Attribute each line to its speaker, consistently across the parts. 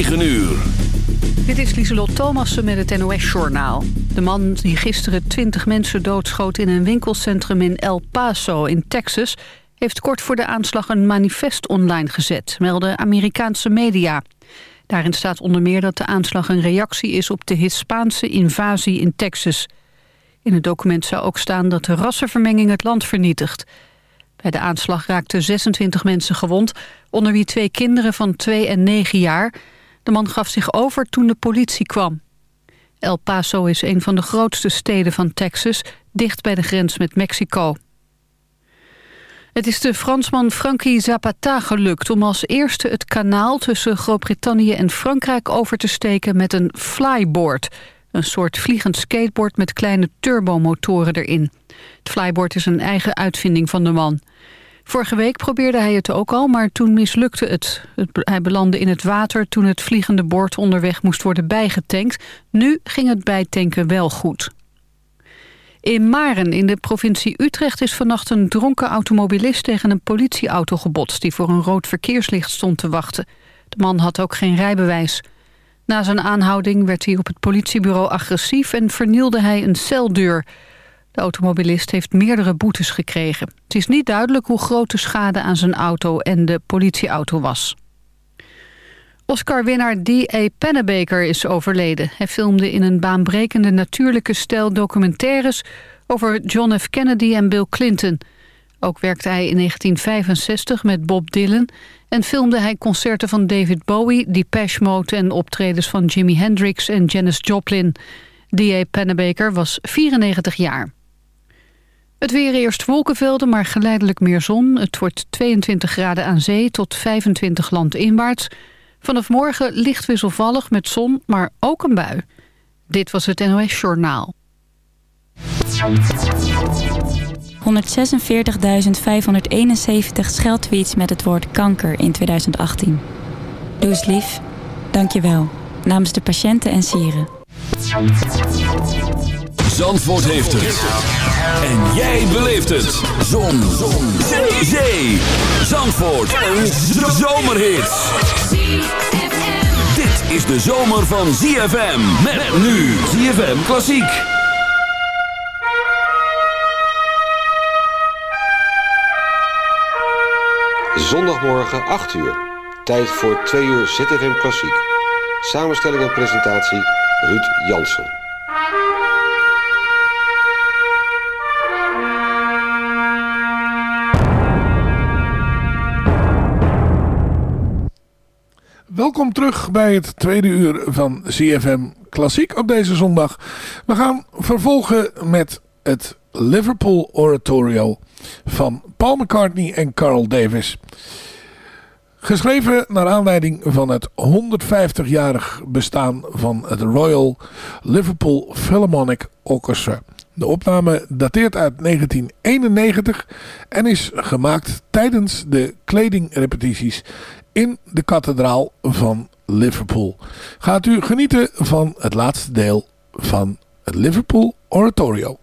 Speaker 1: 9 uur.
Speaker 2: Dit is Lieselot Thomassen met het NOS-journaal. De man die gisteren 20 mensen doodschoot in een winkelcentrum in El Paso in Texas... heeft kort voor de aanslag een manifest online gezet, melden Amerikaanse media. Daarin staat onder meer dat de aanslag een reactie is op de Hispaanse invasie in Texas. In het document zou ook staan dat de rassenvermenging het land vernietigt... Bij de aanslag raakten 26 mensen gewond, onder wie twee kinderen van 2 en 9 jaar. De man gaf zich over toen de politie kwam. El Paso is een van de grootste steden van Texas, dicht bij de grens met Mexico. Het is de Fransman Frankie Zapata gelukt om als eerste het kanaal tussen Groot-Brittannië en Frankrijk over te steken met een flyboard, een soort vliegend skateboard met kleine turbomotoren erin. Het flyboard is een eigen uitvinding van de man. Vorige week probeerde hij het ook al, maar toen mislukte het. Hij belandde in het water toen het vliegende bord onderweg moest worden bijgetankt. Nu ging het bijtanken wel goed. In Maren in de provincie Utrecht is vannacht een dronken automobilist tegen een politieauto gebotst... die voor een rood verkeerslicht stond te wachten. De man had ook geen rijbewijs. Na zijn aanhouding werd hij op het politiebureau agressief en vernielde hij een celdeur... De automobilist heeft meerdere boetes gekregen. Het is niet duidelijk hoe groot de schade aan zijn auto en de politieauto was. Oscar-winnaar D.A. Pennebaker is overleden. Hij filmde in een baanbrekende natuurlijke stijl documentaires... over John F. Kennedy en Bill Clinton. Ook werkte hij in 1965 met Bob Dylan... en filmde hij concerten van David Bowie, Depeche Mode... en optredens van Jimi Hendrix en Janis Joplin. D.A. Pennebaker was 94 jaar. Het weer eerst wolkenvelden, maar geleidelijk meer zon. Het wordt 22 graden aan zee tot 25 landinwaarts. Vanaf morgen licht wisselvallig met zon, maar ook een bui. Dit was het NOS Journaal.
Speaker 3: 146.571 scheldtweets met het woord kanker in 2018. Doe eens lief. Dank je wel. Namens de patiënten en sieren.
Speaker 1: Zandvoort heeft het. En jij beleeft het. Zon. Zon. Zee. Zee. Zandvoort. Een zomerhit. Dit is de zomer van ZFM. Met nu ZFM Klassiek.
Speaker 4: Zondagmorgen 8 uur. Tijd voor 2 uur ZFM Klassiek. Samenstelling en presentatie Ruud Jansen.
Speaker 5: Welkom terug bij het tweede uur van CFM Klassiek op deze zondag. We gaan vervolgen met het Liverpool Oratorio van Paul McCartney en Carl Davis. Geschreven naar aanleiding van het 150-jarig bestaan van het Royal Liverpool Philharmonic Orchestra. De opname dateert uit 1991 en is gemaakt tijdens de kledingrepetities in de kathedraal van Liverpool. Gaat u genieten van het laatste deel van het Liverpool Oratorio.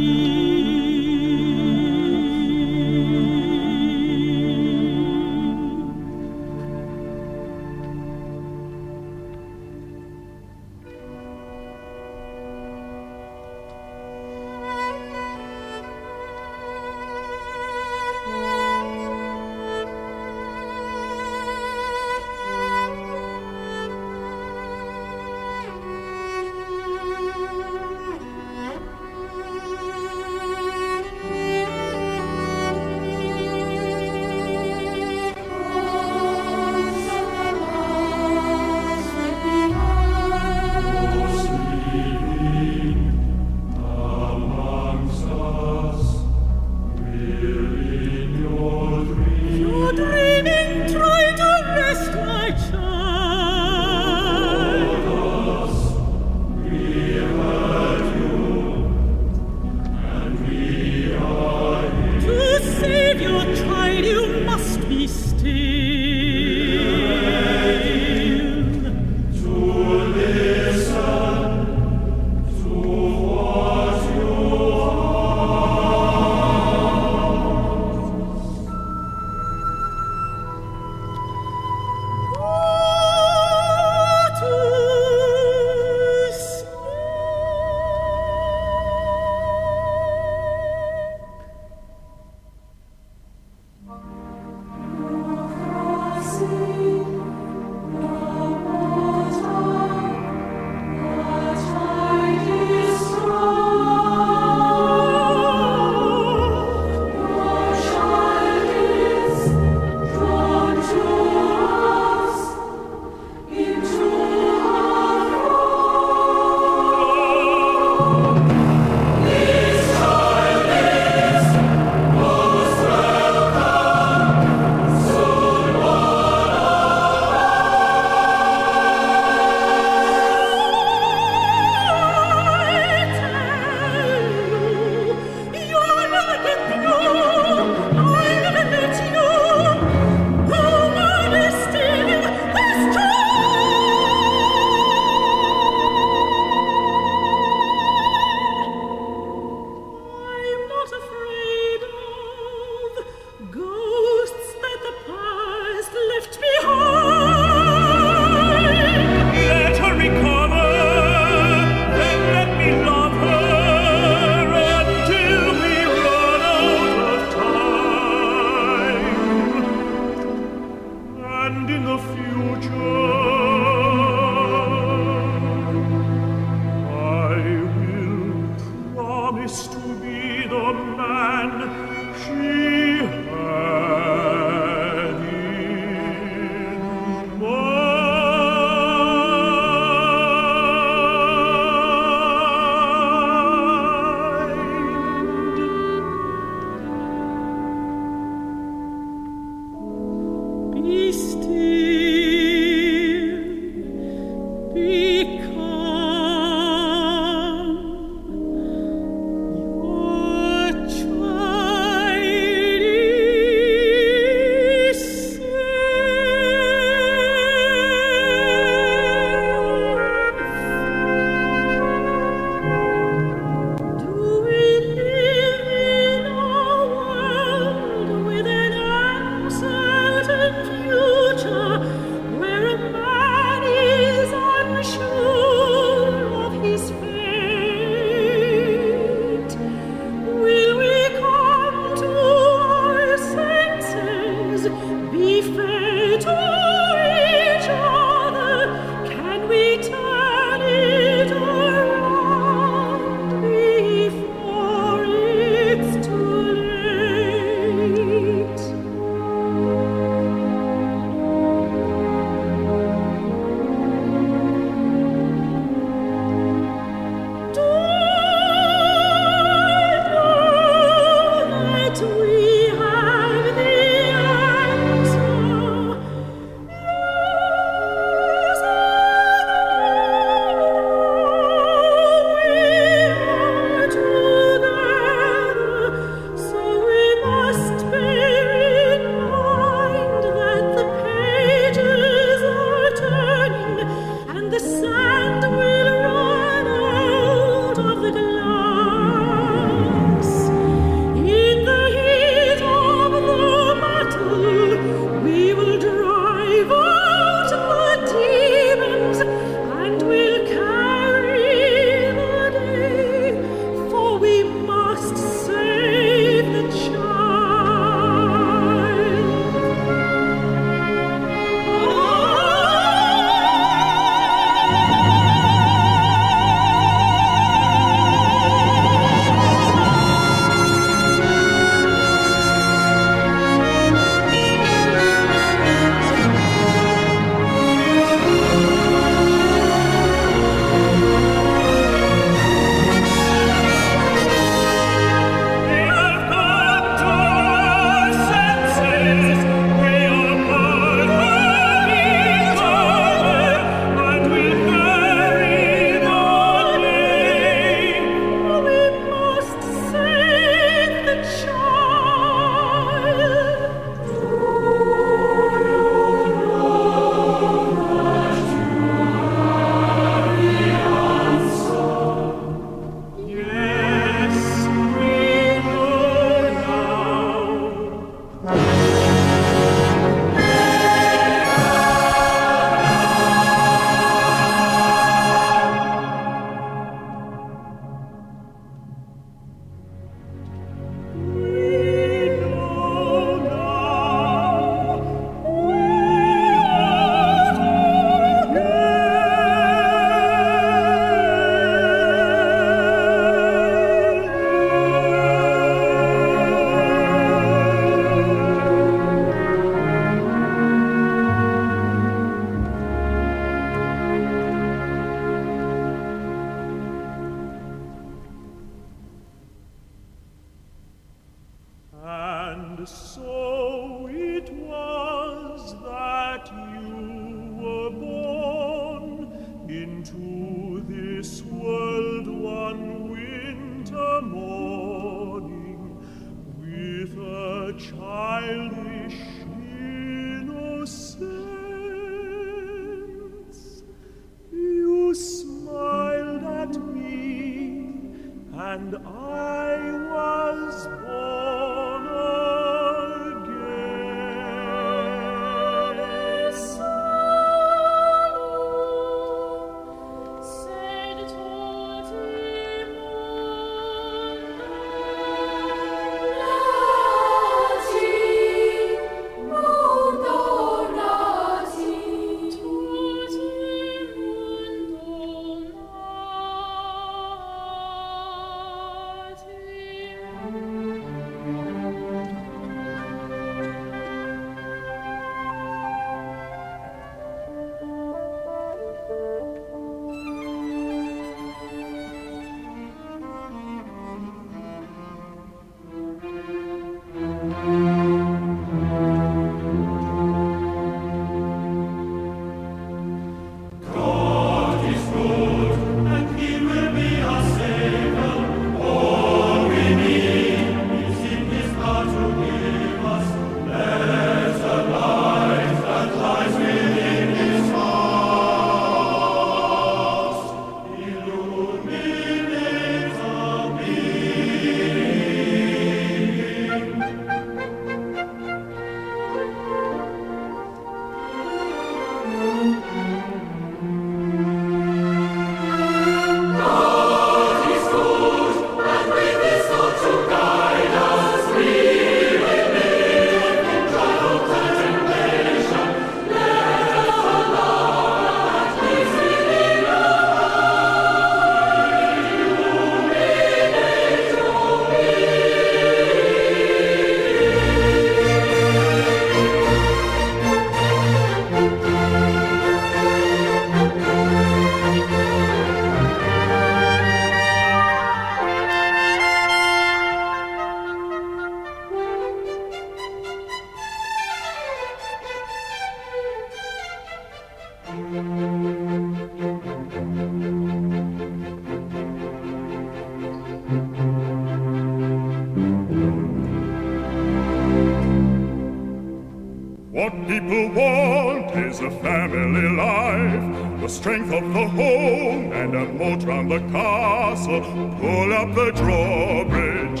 Speaker 6: The strength of the home and a moat round the castle. Pull up the drawbridge,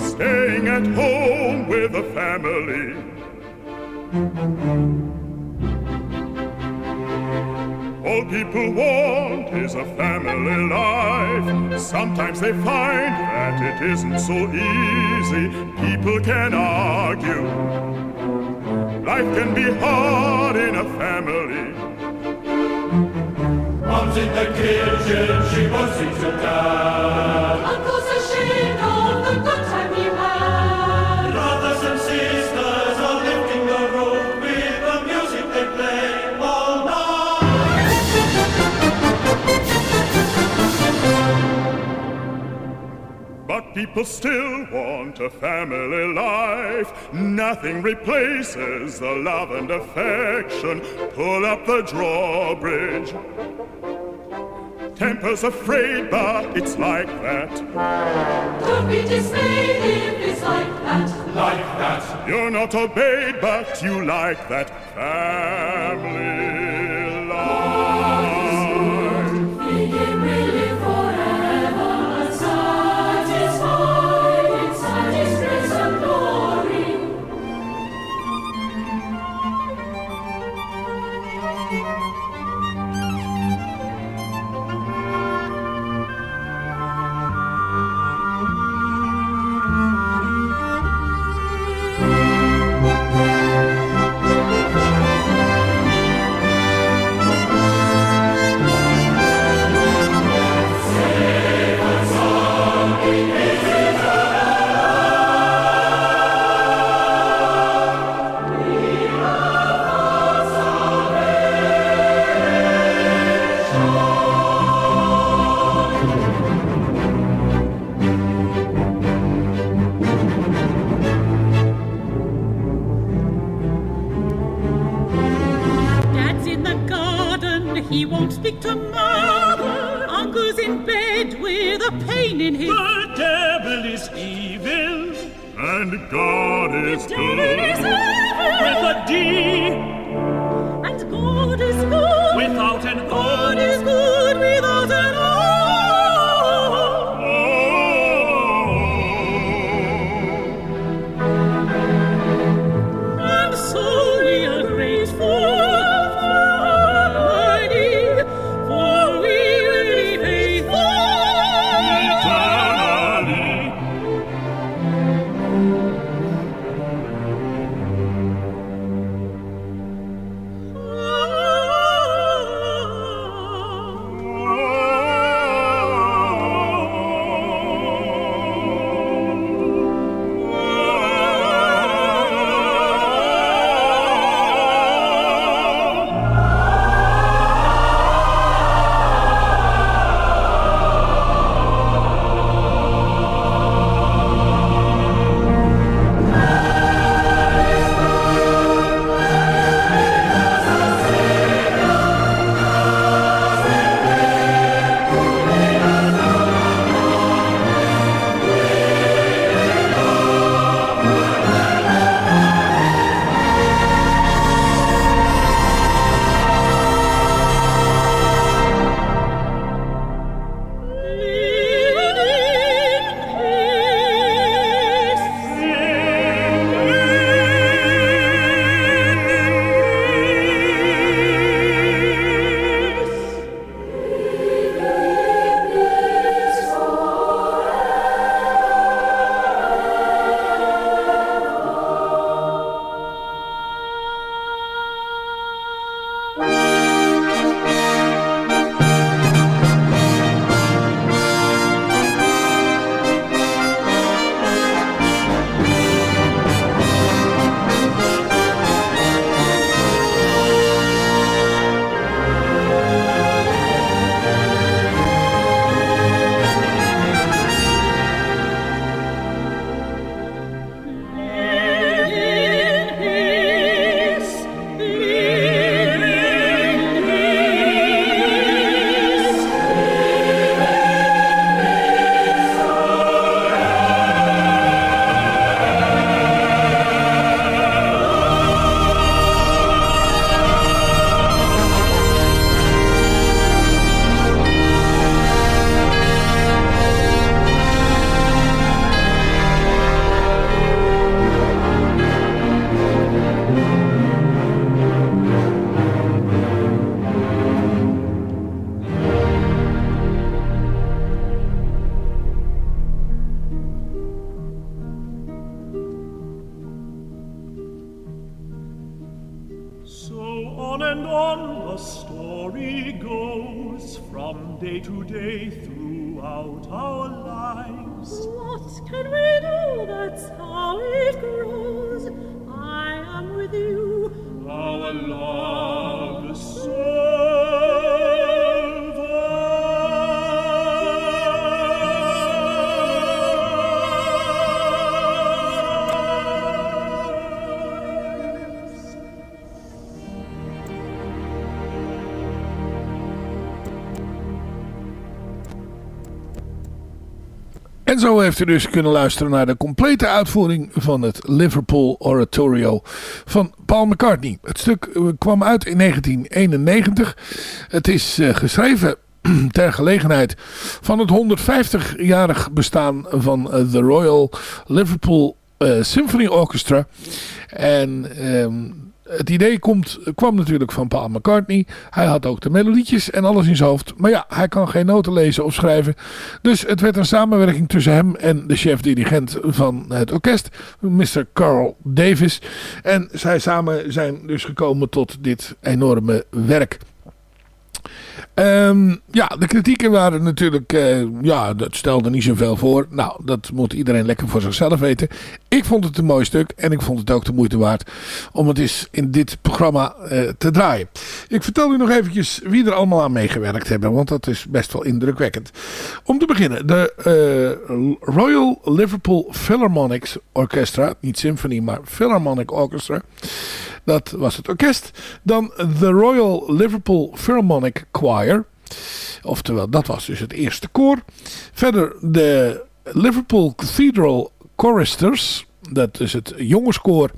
Speaker 6: staying at home with a family. All people want is a family life. Sometimes they find that it isn't so easy. People can argue. Life can be hard in a family.
Speaker 7: Mom's in the kitchen, she wants it to dad.
Speaker 8: Uncle's ashamed of the good time you had.
Speaker 7: Brothers and sisters are lifting the rope with the music they play all night.
Speaker 6: But people still want a family life. Nothing replaces the love and affection. Pull up the drawbridge. Temper's afraid, but it's like that.
Speaker 8: Don't be dismayed if it's like that.
Speaker 7: Like that.
Speaker 6: You're not obeyed, but you like that family day to day throughout our
Speaker 5: En zo heeft u dus kunnen luisteren naar de complete uitvoering van het Liverpool Oratorio van Paul McCartney. Het stuk eh, kwam uit in 1991. Het is eh, geschreven ter gelegenheid van het 150-jarig bestaan van eh, de Royal Liverpool Symphony Orchestra. En ehm, het idee komt, kwam natuurlijk van Paul McCartney. Hij had ook de melodietjes en alles in zijn hoofd. Maar ja, hij kan geen noten lezen of schrijven. Dus het werd een samenwerking tussen hem en de chef-dirigent van het orkest, Mr. Carl Davis. En zij samen zijn dus gekomen tot dit enorme werk. Ehm, ja, de kritieken waren natuurlijk, eh, ja, dat stelde niet zoveel voor. Nou, dat moet iedereen lekker voor zichzelf weten. Ik vond het een mooi stuk en ik vond het ook de moeite waard om het eens in dit programma eh, te draaien. Ik vertel u nog eventjes wie er allemaal aan meegewerkt hebben, want dat is best wel indrukwekkend. Om te beginnen, de eh, Royal Liverpool Philharmonic Orchestra, niet symphony, maar Philharmonic Orchestra. Dat was het orkest. Dan de Royal Liverpool Philharmonic Choir. Oftewel, dat was dus het eerste koor. Verder de Liverpool Cathedral Choristers. Dat is het jongenskoor.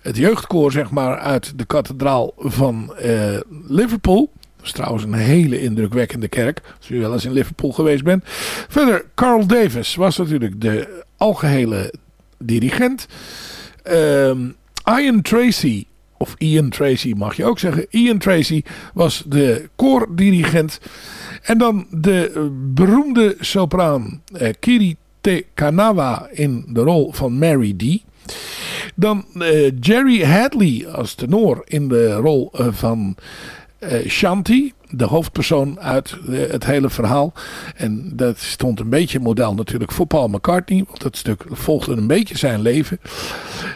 Speaker 5: Het jeugdkoor, zeg maar, uit de kathedraal van eh, Liverpool. Dat is trouwens een hele indrukwekkende kerk. Als u wel eens in Liverpool geweest bent. Verder, Carl Davis was natuurlijk de algehele dirigent. Ehm, Ian Tracy, of Ian Tracy mag je ook zeggen. Ian Tracy was de koordirigent. En dan de beroemde sopraan eh, Kiri Te Kanawa in de rol van Mary D. Dan eh, Jerry Hadley als tenor in de rol eh, van eh, Shanti, de hoofdpersoon uit het hele verhaal. En dat stond een beetje model natuurlijk voor Paul McCartney, want dat stuk volgde een beetje zijn leven.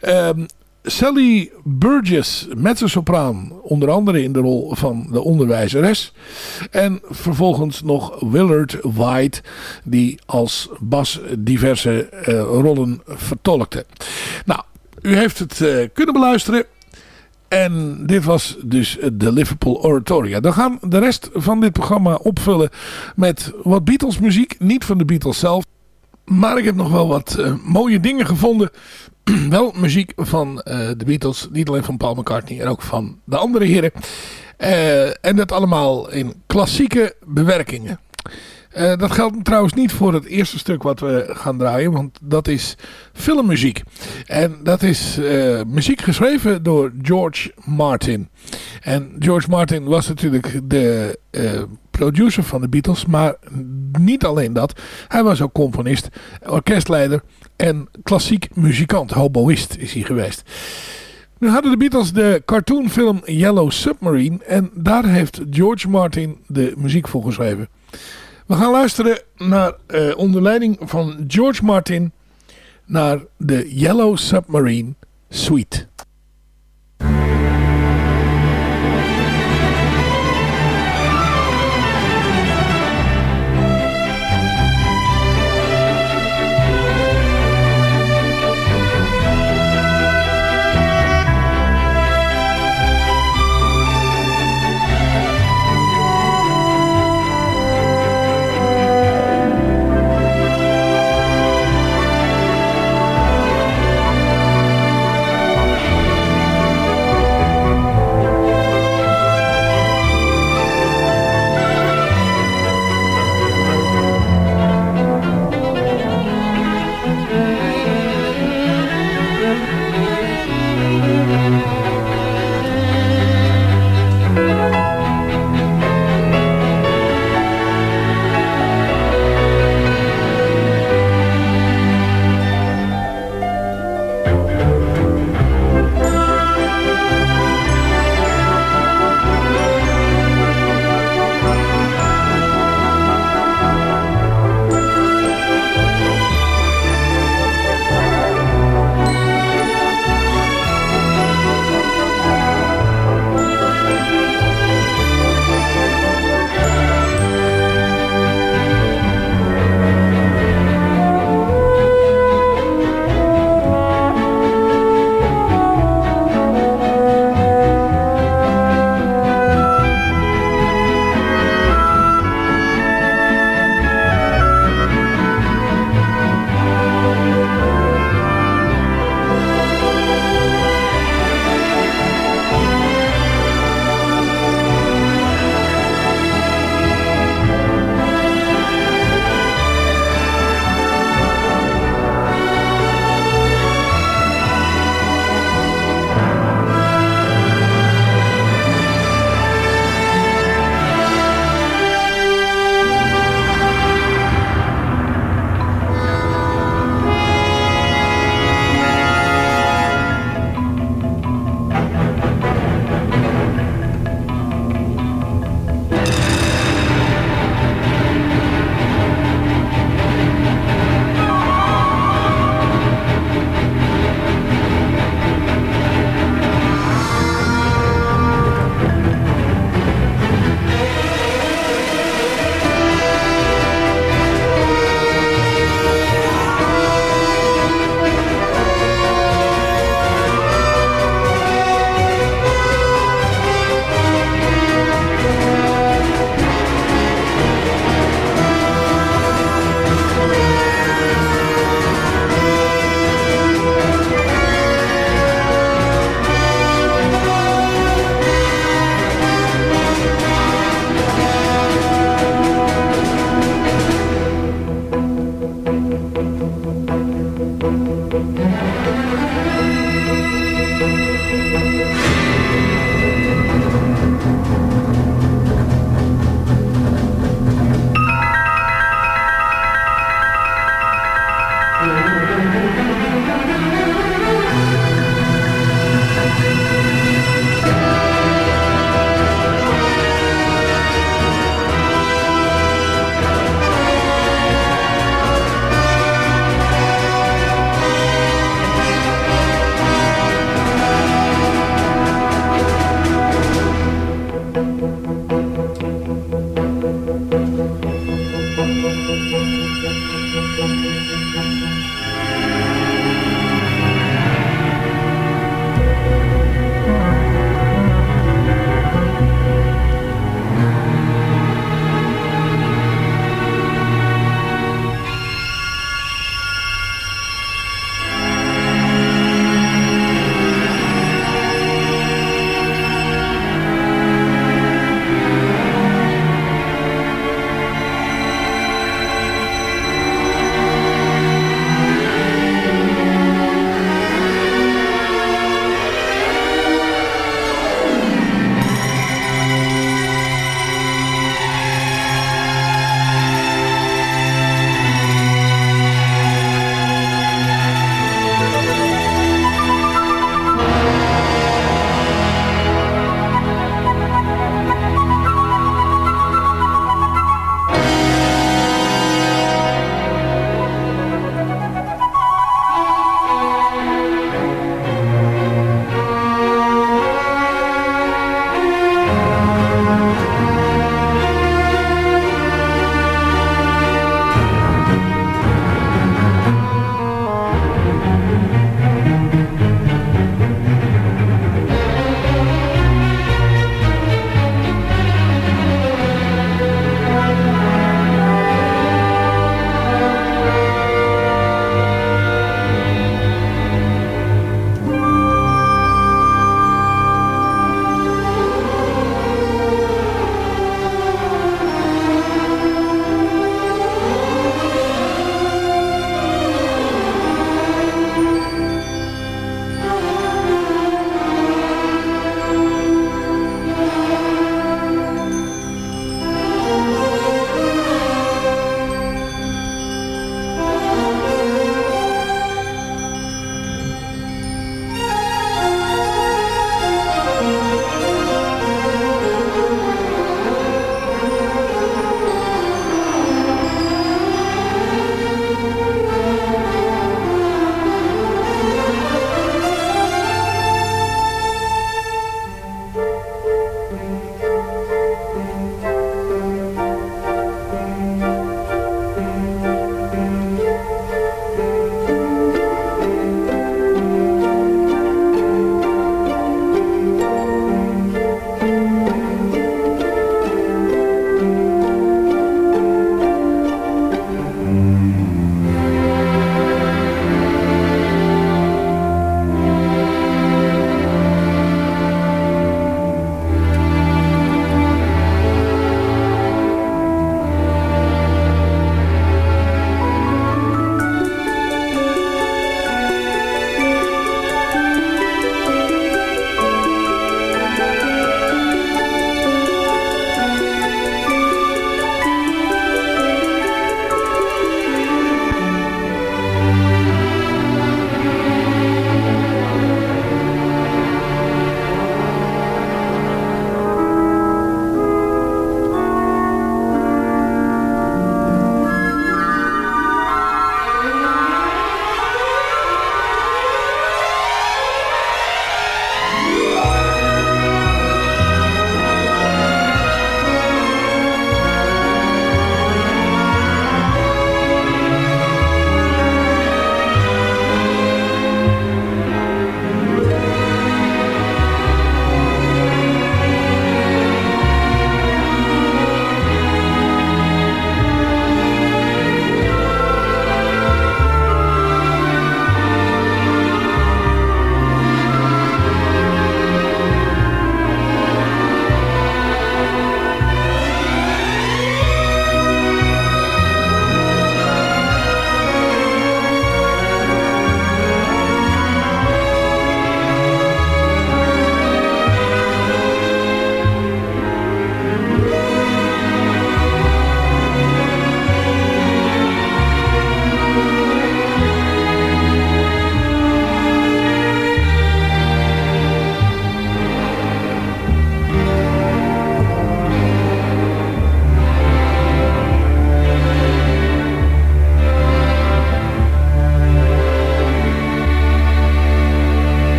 Speaker 5: Ehm, Sally Burgess, mezzosopraan, onder andere in de rol van de onderwijzeres. En vervolgens nog Willard White, die als bas diverse eh, rollen vertolkte. Nou, u heeft het eh, kunnen beluisteren. En dit was dus de Liverpool Oratoria. Dan gaan de rest van dit programma opvullen met wat Beatles muziek. Niet van de Beatles zelf. Maar ik heb nog wel wat eh, mooie dingen gevonden. wel muziek van eh, de Beatles. Niet alleen van Paul McCartney. En ook van de andere heren. Eh, en dat allemaal in klassieke bewerkingen. Dat geldt trouwens niet voor het eerste stuk wat we gaan draaien. Want dat is filmmuziek. En dat is muziek geschreven door George Martin. En George Martin was natuurlijk de producer van de Beatles. Maar niet alleen dat. Hij was ook componist, orkestleider en klassiek muzikant. Hoboïst is hij geweest. Nu hadden de Beatles de cartoonfilm Yellow Submarine. En daar heeft George Martin de muziek voor geschreven. We gaan luisteren naar eh, onder leiding van George Martin naar de Yellow Submarine Suite.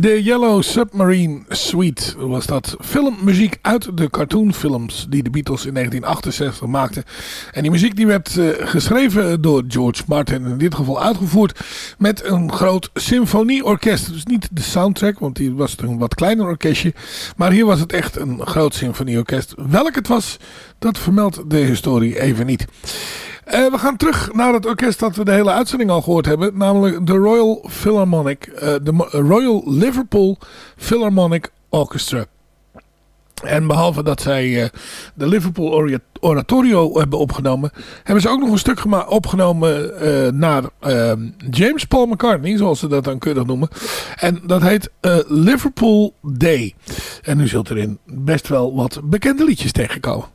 Speaker 5: The Yellow Submarine Suite was dat filmmuziek uit de cartoonfilms die de Beatles in 1968 maakten. En die muziek die werd uh, geschreven door George Martin. In dit geval uitgevoerd met een groot symfonieorkest. Dus niet de soundtrack, want die was een wat kleiner orkestje. Maar hier was het echt een groot symfonieorkest. Welk het was, dat vermeldt de historie even niet. Uh, we gaan terug naar het orkest dat we de hele uitzending al gehoord hebben. Namelijk de Royal Philharmonic. Uh, de Royal Liverpool Philharmonic Orchestra. En behalve dat zij de Liverpool Oratorio hebben opgenomen... hebben ze ook nog een stuk opgenomen naar James Paul McCartney. Zoals ze dat dan kunnen noemen. En dat heet Liverpool Day. En u zult erin best wel wat bekende liedjes tegenkomen.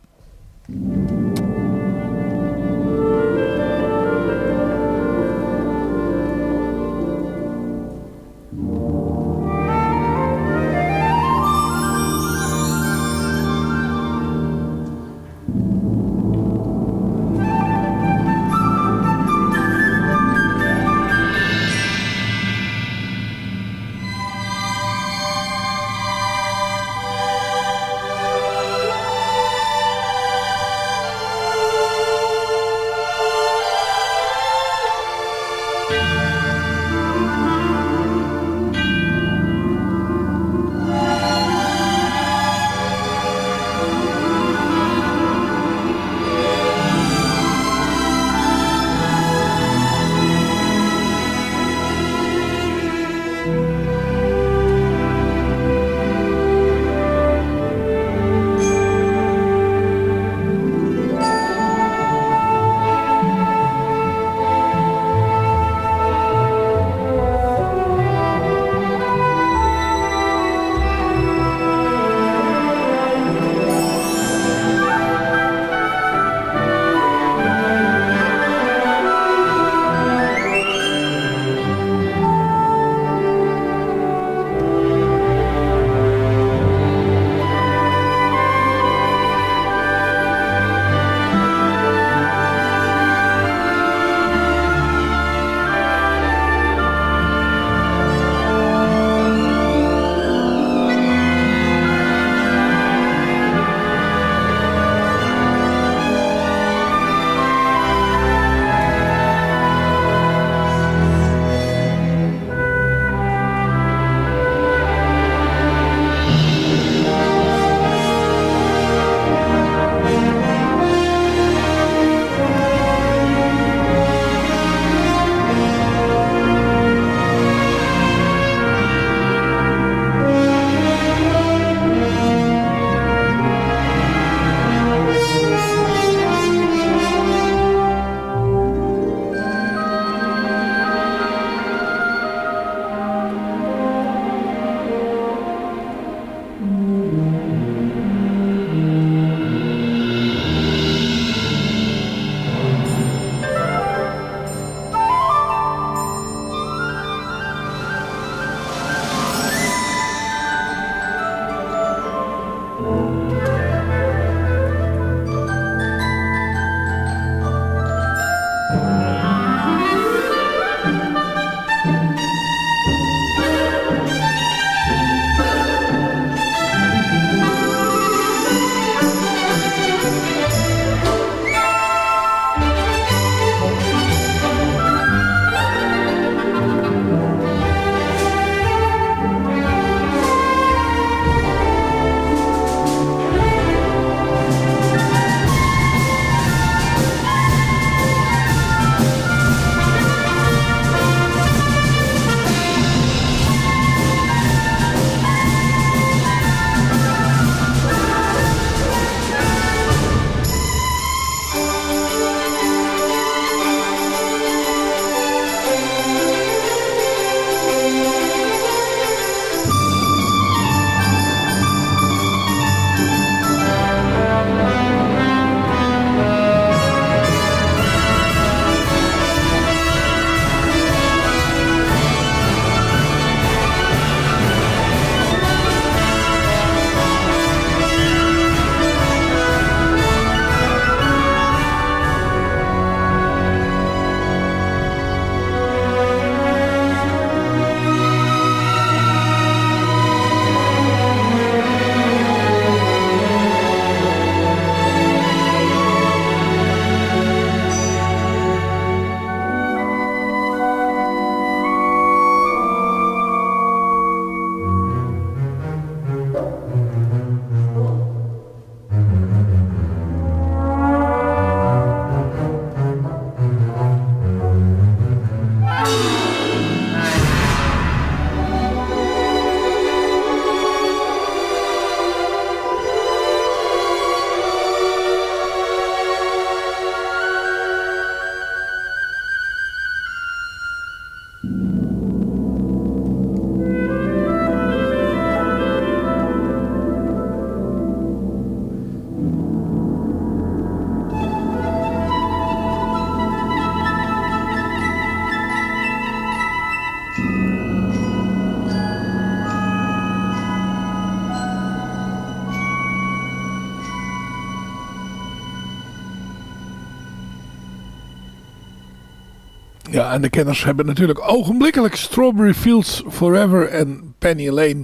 Speaker 5: Ja, en de kenners hebben natuurlijk ogenblikkelijk Strawberry Fields Forever en Penny Lane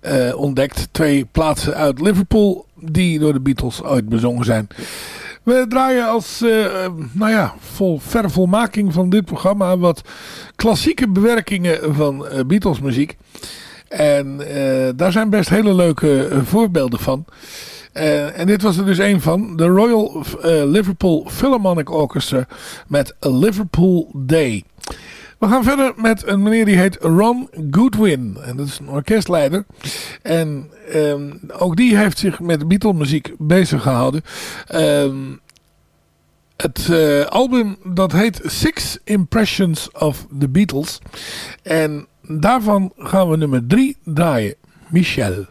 Speaker 5: eh, ontdekt. Twee plaatsen uit Liverpool die door de Beatles ooit bezongen zijn. We draaien als, eh, eh, nou ja, vol vervolmaking van dit programma wat klassieke bewerkingen van uh, Beatles muziek. En daar zijn best hele leuke voorbeelden van. En dit was er dus een van. De Royal Liverpool Philharmonic Orchestra met Liverpool Day. We gaan verder met een meneer die heet Ron Goodwin. En dat is een orkestleider. En ehm, ook die heeft zich met Beatle muziek bezig gehouden. Ehm, het uh, album dat heet Six Impressions of the Beatles. En daarvan gaan we nummer 3 draaien. Michel.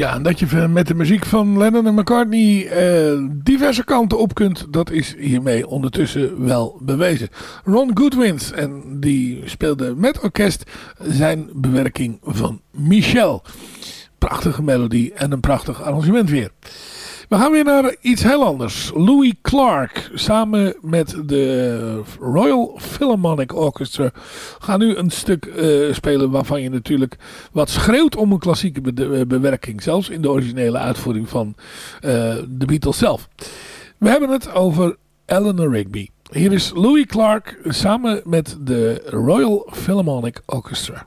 Speaker 5: Ja, en dat je met de muziek van Lennon en McCartney uh, diverse kanten op kunt, dat is hiermee ondertussen wel bewezen. Ron Goodwins, en die speelde met orkest zijn bewerking van Michel. Prachtige melodie en een prachtig arrangement weer. We gaan weer naar iets heel anders. Louis Clark samen met de Royal Philharmonic Orchestra gaan nu een stuk uh, spelen waarvan je natuurlijk wat schreeuwt om een klassieke eh, bewerking. Zelfs in de originele uitvoering van uh, de Beatles zelf. We hebben het over Eleanor Rigby. Hier is Louis Clark samen met de Royal Philharmonic Orchestra.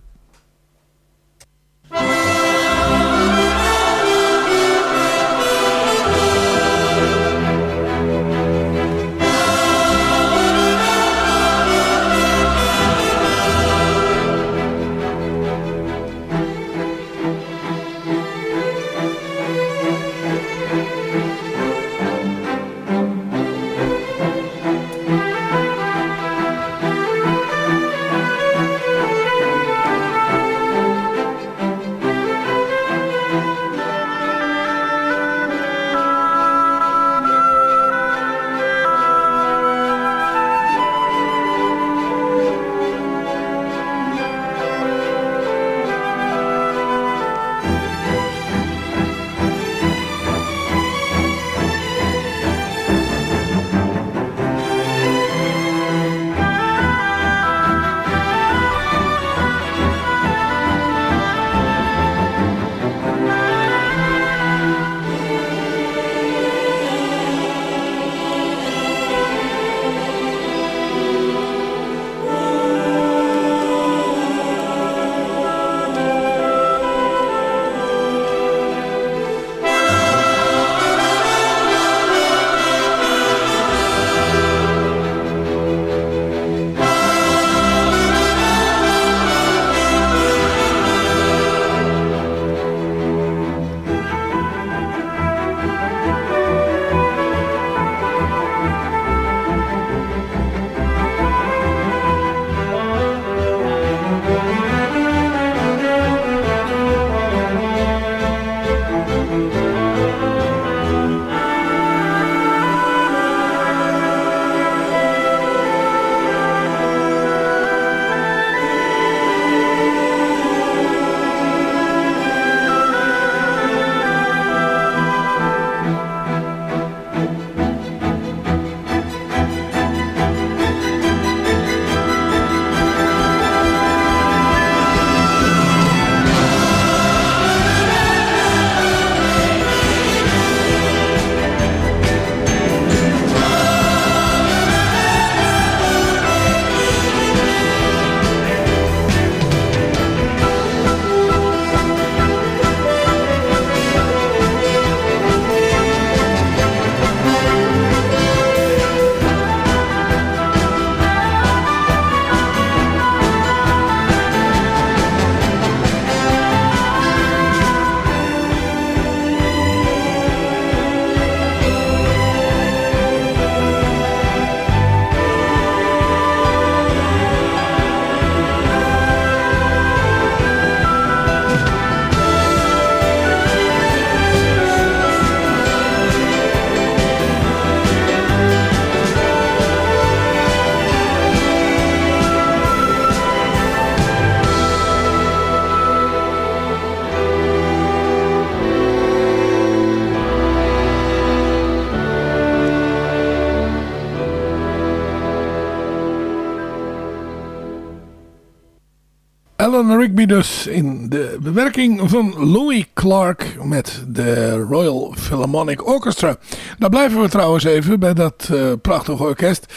Speaker 5: Alan Rigby dus in de bewerking van Louis Clark met de Royal Philharmonic Orchestra. Daar blijven we trouwens even bij dat uh, prachtige orkest.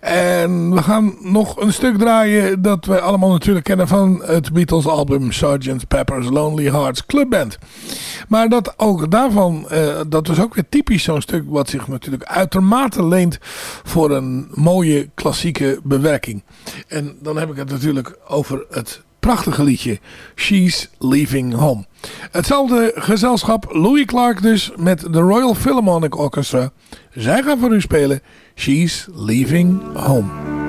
Speaker 5: En we gaan nog een stuk draaien dat wij allemaal natuurlijk kennen van het Beatles album Sgt. Pepper's Lonely Hearts Club Band. Maar dat ook daarvan, uh, dat was ook weer typisch zo'n stuk wat zich natuurlijk uitermate leent voor een mooie klassieke bewerking. En dan heb ik het natuurlijk over het prachtige liedje She's Leaving Home. Hetzelfde gezelschap Louis Clark dus met de Royal Philharmonic Orchestra. Zij gaan voor u spelen She's Leaving Home.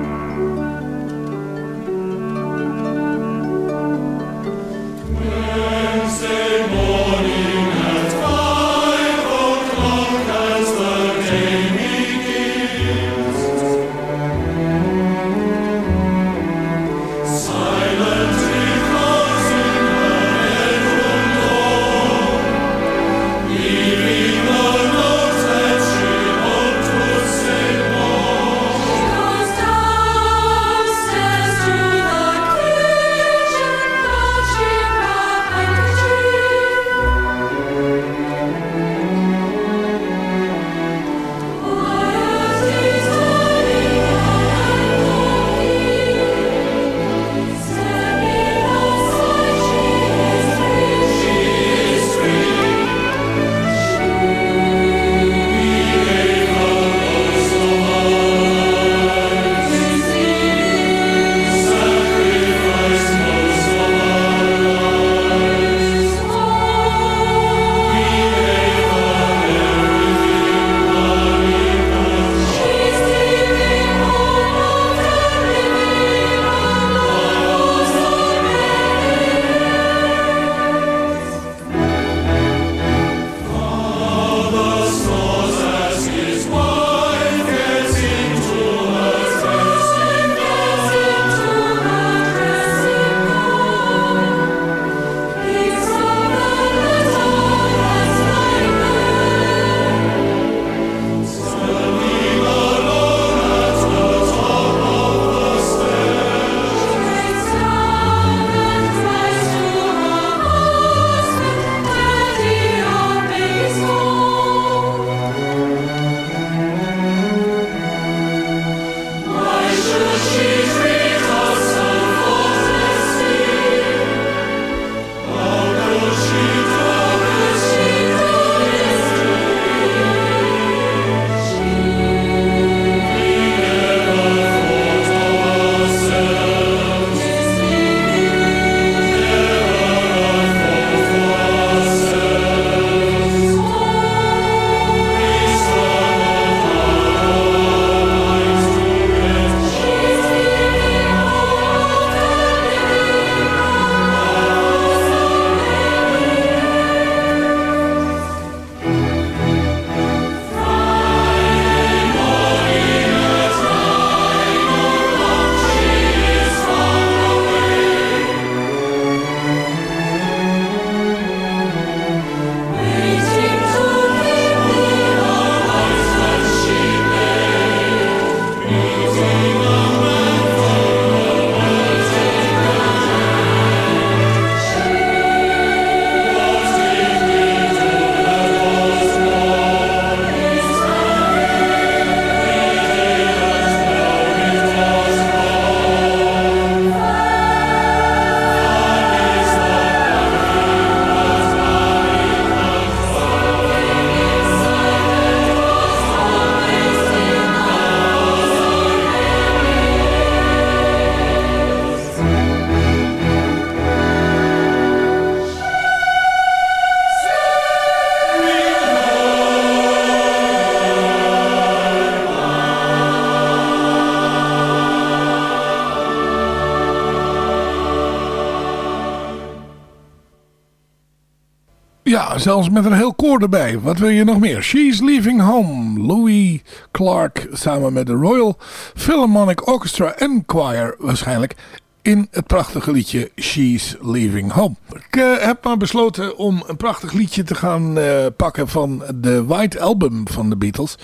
Speaker 5: Zelfs met een heel koor erbij. Wat wil je nog meer? She's Leaving Home. Louis Clark samen met de Royal Philharmonic Orchestra en Choir waarschijnlijk. In het prachtige liedje She's Leaving Home. Ik eh, heb maar besloten om een prachtig liedje te gaan eh, pakken van de White Album van de Beatles.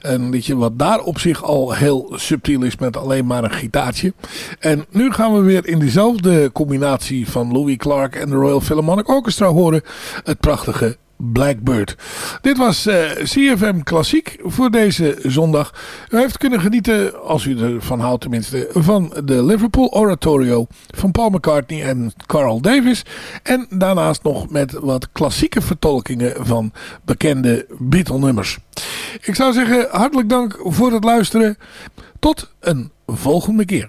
Speaker 5: Een liedje wat daar op zich al heel subtiel is met alleen maar een gitaartje. En nu gaan we weer in diezelfde combinatie van Louis Clark en de Royal Philharmonic Orchestra horen. Het prachtige Blackbird. Dit was uh, CFM Klassiek voor deze zondag. U heeft kunnen genieten, als u ervan houdt tenminste, van de Liverpool Oratorio van Paul McCartney en Carl Davis. En daarnaast nog met wat klassieke vertolkingen van bekende Beatle nummers. Ik zou zeggen, hartelijk dank voor het luisteren. Tot een volgende keer.